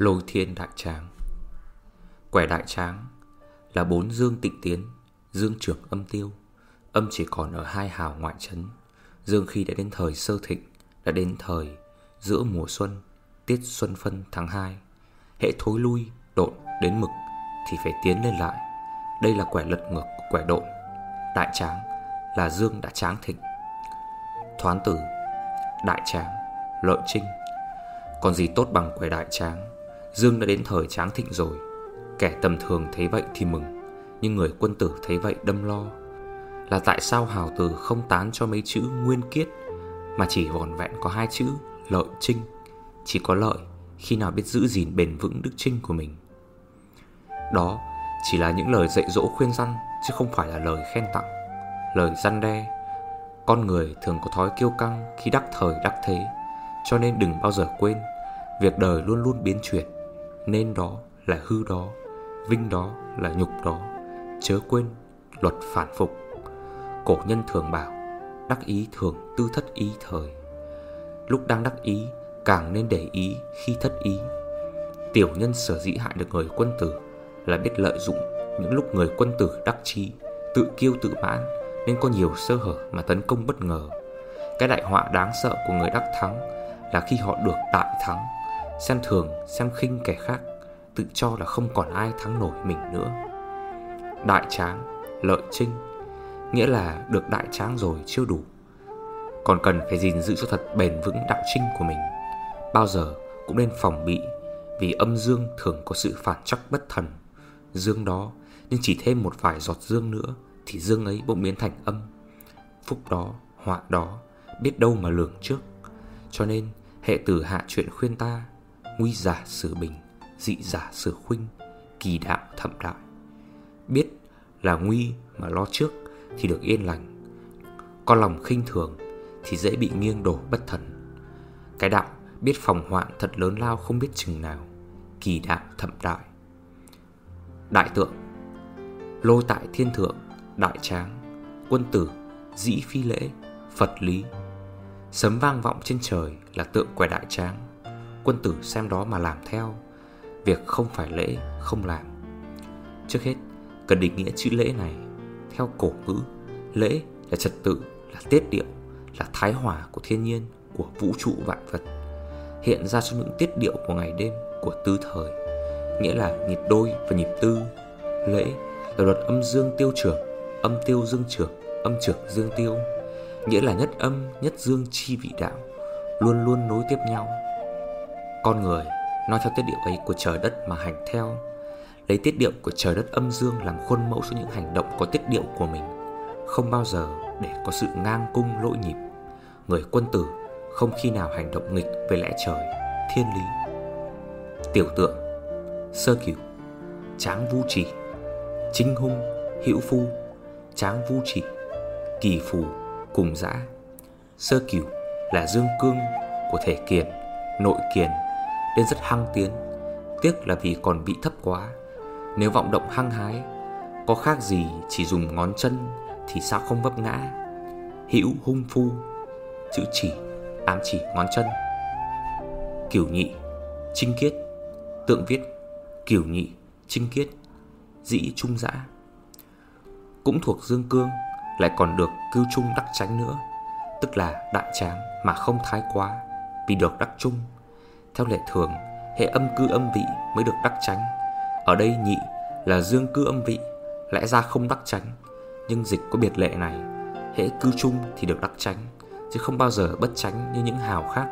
Lôi thiên đại tráng. Quẻ đại tráng Là bốn dương tịnh tiến, Dương trưởng âm tiêu. Âm chỉ còn ở hai hào ngoại trấn Dương khi đã đến thời sơ thịnh, Đã đến thời giữa mùa xuân, Tiết xuân phân tháng 2 Hệ thối lui, độn đến mực Thì phải tiến lên lại. Đây là quẻ lật ngược của quẻ độn. Đại tráng là dương đã tráng thịnh. Thoán tử, Đại tráng, Lợi trinh. Còn gì tốt bằng quẻ đại tráng? Dương đã đến thời tráng thịnh rồi. Kẻ tầm thường thấy vậy thì mừng, Nhưng người quân tử thấy vậy đâm lo. Là tại sao hào tử không tán cho mấy chữ nguyên kiết, Mà chỉ vòn vẹn có hai chữ lợi trinh? Chỉ có lợi khi nào biết giữ gìn bền vững đức trinh của mình. Đó chỉ là những lời dạy dỗ khuyên răn, Chứ không phải là lời khen tặng. Lời răn đe, Con người thường có thói kiêu căng khi đắc thời đắc thế, Cho nên đừng bao giờ quên, Việc đời luôn luôn biến chuyển. Nên đó là hư đó, Vinh đó là nhục đó, Chớ quên luật phản phục. Cổ nhân thường bảo, Đắc ý thường tư thất ý thời. Lúc đang đắc ý, Càng nên để ý khi thất ý. Tiểu nhân sở dĩ hại được người quân tử Là biết lợi dụng những lúc người quân tử đắc chí Tự kiêu tự mãn, Nên có nhiều sơ hở mà tấn công bất ngờ. Cái đại họa đáng sợ của người đắc thắng Là khi họ được đại thắng. Xem thường, xem khinh kẻ khác Tự cho là không còn ai thắng nổi mình nữa. Đại tráng, lợi trinh Nghĩa là được đại tráng rồi chưa đủ. Còn cần phải gìn giữ cho thật bền vững đạo trinh của mình. Bao giờ cũng nên phòng bị Vì âm dương thường có sự phản chắc bất thần. Dương đó Nhưng chỉ thêm một vài giọt dương nữa Thì dương ấy bỗng biến thành âm. Phúc đó, họa đó Biết đâu mà lường trước. Cho nên hệ tử hạ chuyện khuyên ta Nguy giả sử bình, Dị giả sử khuynh, Kỳ đạo thậm đại. Biết là nguy mà lo trước Thì được yên lành. Con lòng khinh thường Thì dễ bị nghiêng đổ bất thần. Cái đạo biết phòng hoạn thật lớn lao không biết chừng nào, Kỳ đạo thậm đại. Đại tượng, lô tại thiên thượng, Đại tráng, Quân tử, Dĩ phi lễ, Phật lý. Sấm vang vọng trên trời là tượng quẻ đại tráng. Quân tử xem đó mà làm theo. Việc không phải lễ không làm. Trước hết cần định nghĩa chữ lễ này Theo cổ ngữ. Lễ là trật tự, là tiết điệu Là thái hòa của thiên nhiên Của vũ trụ vạn vật. Hiện ra trong những tiết điệu của ngày đêm Của tứ thời. Nghĩa là nhịp đôi và nhịp tư. Lễ là luật âm dương tiêu trưởng Âm tiêu dương trưởng Âm trưởng dương tiêu. Nghĩa là nhất âm nhất dương chi vị đạo Luôn luôn nối tiếp nhau. Con người nói theo tiết điệu ấy của trời đất mà hành theo. Lấy tiết điệu của trời đất âm dương làm khuôn mẫu cho những hành động có tiết điệu của mình. Không bao giờ để có sự ngang cung lỗi nhịp. Người quân tử không khi nào hành động nghịch với lẽ trời, thiên lý. Tiểu tượng Sơ cửu Tráng vu trì. Chính hung Hữu phu Tráng vu trì. Kỳ phù Cùng dã. Sơ cửu là dương cương của thể kiền Nội kiền. Nên rất hăng tiến. Tiếc là vì còn bị thấp quá. Nếu vọng động hăng hái, Có khác gì chỉ dùng ngón chân Thì sao không vấp ngã? Hữu hung phu, Chữ chỉ, ám chỉ ngón chân. Kiểu nhị Trinh kiết. Tượng viết, Kiểu nhị Trinh kiết, Dĩ trung dã. Cũng thuộc dương cương, Lại còn được cưu trung đắc tránh nữa. Tức là đại tráng mà không thái quá, Vì được đắc trung. Theo lệ thường Hệ âm cư âm vị mới được đắc tránh Ở đây nhị là dương cư âm vị Lẽ ra không đắc tránh Nhưng dịch có biệt lệ này. Hệ cư chung thì được đắc tránh Chứ không bao giờ bất tránh như những hào khác.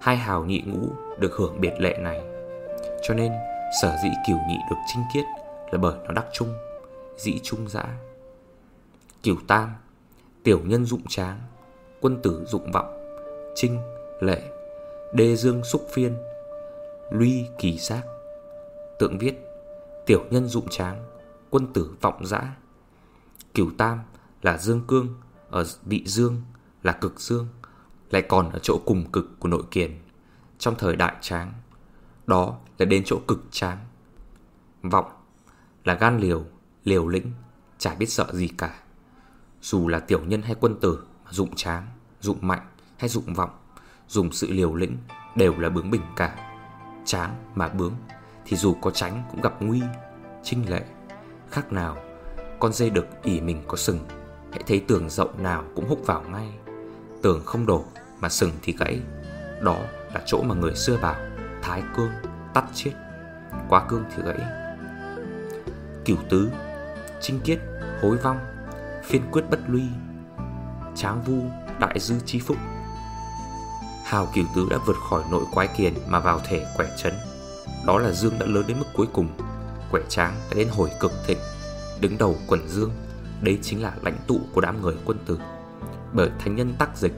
Hai hào nhị ngũ được hưởng biệt lệ này. Cho nên sở dĩ cửu nhị được trinh kiết Là bởi nó đắc chung Dĩ trung dã. Cửu tam Tiểu nhân dụng tráng Quân tử dụng vọng Trinh, lệ Đê dương xúc phiên Luy kỳ giác Tượng viết Tiểu nhân dụng tráng Quân tử vọng dã Cửu tam là dương cương Ở vị dương là cực dương Lại còn ở chỗ cùng cực của nội kiền. Trong thời đại tráng Đó là đến chỗ cực tráng. Vọng là gan liều, liều lĩnh Chả biết sợ gì cả. Dù là tiểu nhân hay quân tử Dụng tráng, dụng mạnh hay dụng vọng Dùng sự liều lĩnh Đều là bướng bỉnh cả. Tráng mà bướng Thì dù có tránh cũng gặp nguy Trinh lệ. Khác nào, Con dê đực ỉ mình có sừng, Hãy thấy tường rộng nào cũng húc vào ngay. Tường không đổ mà sừng thì gãy, Đó là chỗ mà người xưa bảo, Thái cương tắt chết, Quá cương thì gãy. Cửu tứ Trinh kiết, hối vong, Phiên quyết bất luy. Tráng vu, đại dư chi phúc Hào Kiều tứ đã vượt khỏi nội quái kiền Mà vào thể quẻ chấn Đó là dương đã lớn đến mức cuối cùng. Quẻ tráng đã đến hồi cực thịnh Đứng đầu quần dương. Đấy chính là lãnh tụ của đám người quân tử. Bởi thánh nhân tắc dịch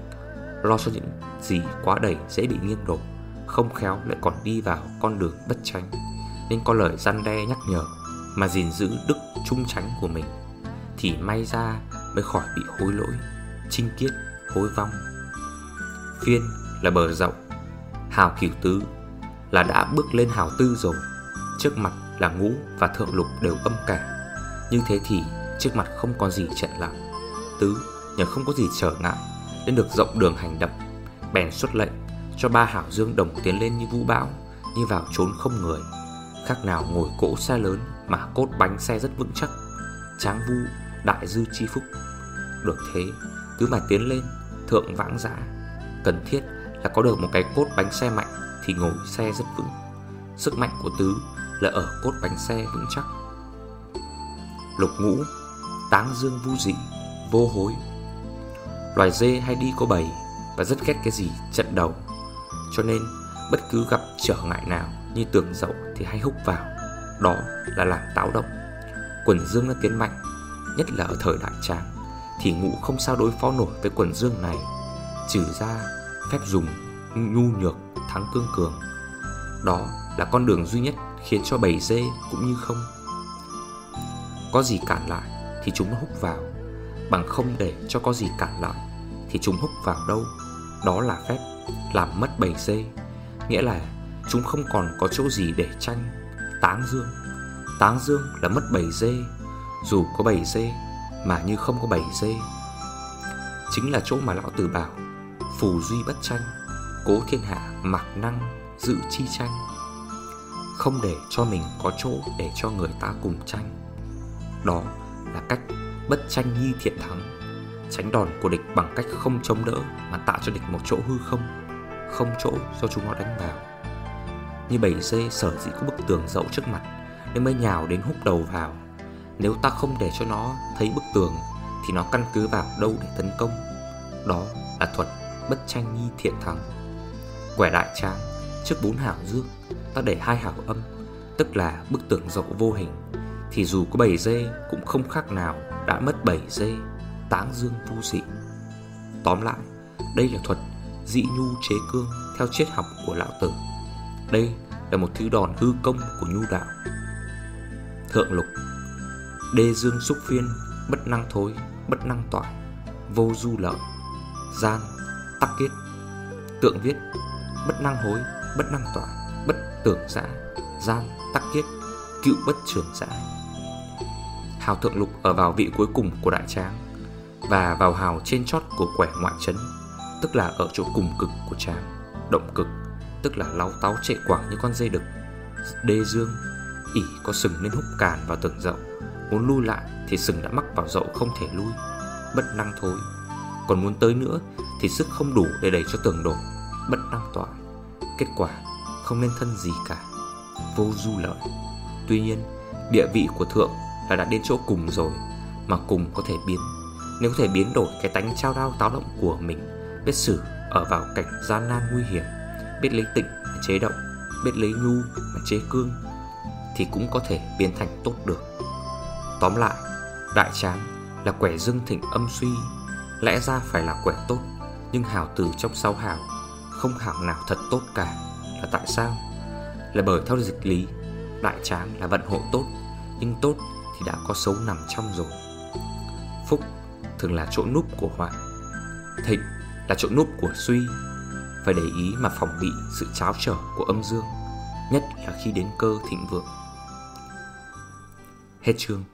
Lo cho những gì quá đầy dễ bị nghiêng đổ Không khéo lại còn đi vào con đường bất tranh Nên có lời gian đe nhắc nhở Mà gìn giữ đức trung tránh của mình Thì may ra mới khỏi bị hối lỗi Trinh kiết, hối vong. Phiên là bờ rộng. Hào cửu tứ là đã bước lên hào tư rồi. Trước mặt là ngũ và thượng lục đều âm cả. Như thế thì trước mặt không có gì chặn lại Tứ nhờ không có gì trở ngại Nên được rộng đường hành động, Bèn xuất lệnh cho ba hảo dương đồng tiến lên như vũ bão, Như vào trốn không người. Khác nào ngồi cỗ xe lớn Mà cốt bánh xe rất vững chắc. Tráng vu, đại dư chi phúc. Được thế, cứ mà tiến lên, Thượng vãng dã Cần thiết là có được một cái cốt bánh xe mạnh Thì ngồi xe rất vững. Sức mạnh của tứ là ở cốt bánh xe vững chắc. Lục ngũ, Táng dương vu dị, Vô hối. Loài dê hay đi có bầy Và rất ghét cái gì trận đầu. Cho nên, bất cứ gặp trở ngại nào Như tường dậu thì hay húc vào. Đó là làm táo động. Quần dương nó tiến mạnh, Nhất là ở thời đại tráng Thì ngũ không sao đối phó nổi với quần dương này. Trừ ra phép dùng nhu nhược thắng cương cường. Đó là con đường duy nhất khiến cho bầy dê cũng như không. Có gì cản lại thì chúng nó hút vào, Bằng không để cho có gì cản lại Thì chúng hút vào đâu? Đó là phép làm mất bầy dê, Nghĩa là chúng không còn có chỗ gì để tranh Táng dương. Táng dương là mất bầy dê, Dù có bầy dê Mà như không có bầy dê. Chính là chỗ mà lão tử bảo Phù duy bất tranh, Cố thiên hạ mặc năng Dự chi tranh. Không để cho mình có chỗ Để cho người ta cùng tranh. Đó là cách bất tranh nhi thiện thắng. Tránh đòn của địch bằng cách không chống đỡ Mà tạo cho địch một chỗ hư không Không chỗ cho chúng nó đánh vào. Như bầy dê sở dĩ có bức tường dậu trước mặt, Nên mới nhào đến húc đầu vào. Nếu ta không để cho nó thấy bức tường, Thì nó căn cứ vào đâu để tấn công. Đó là thuật bất tranh nhi thiện thắng Quẻ đại tráng Trước bốn hảo dương, Ta để hai hảo âm, Tức là bức tường dậu vô hình, Thì dù có bảy dê cũng không khác nào Đã mất bảy dê, Táng dương vô dị. Tóm lại, Đây là thuật dị nhu chế cương Theo triết học của lão tử. Đây là một thứ đòn hư công của nhu đạo. Thượng lục, Đê dương xúc phiên Bất năng thối, Bất năng tỏa Vô du lợi, Gian Tắc kiết Tượng viết, Bất năng hối, Bất năng tỏa Bất tưởng giã, Gian, Tắc kiết Cựu bất trường giã. Hào thượng lục ở vào vị cuối cùng của đại tráng Và vào hào trên chót của quẻ ngoại trấn Tức là ở chỗ cùng cực của tráng, Động cực, Tức là láu táo chạy quảng như con dây đực. Đê dương, ỉ có sừng nên húc càn vào tường dậu, Muốn lui lại thì sừng đã mắc vào dậu không thể lui, Bất năng thối. Còn muốn tới nữa thì sức không đủ để đẩy cho tường đổ. Bất năng tỏa. Kết quả, không nên thân gì cả. Vô du lợi. Tuy nhiên, địa vị của thượng là đã đến chỗ cùng rồi, Mà cùng có thể biến. Nếu có thể biến đổi cái tánh trao đao táo động của mình, Biết xử ở vào cảnh gian nan nguy hiểm, Biết lấy tịnh mà chế động, Biết lấy nhu mà chế cương, Thì cũng có thể biến thành tốt được. Tóm lại, Đại tráng là quẻ dương thịnh âm suy, Lẽ ra phải là quẻ tốt. Nhưng hào tử trong sáu hào, Không hào nào thật tốt cả. Là tại sao? Là bởi theo dịch lý, Đại tráng là vận hộ tốt, Nhưng tốt thì đã có xấu nằm trong rồi. Phúc thường là chỗ núp của họa, Thịnh là chỗ núp của suy. Phải để ý mà phòng bị sự cháo trở của âm dương, Nhất là khi đến cơ thịnh vượng. Hết chương.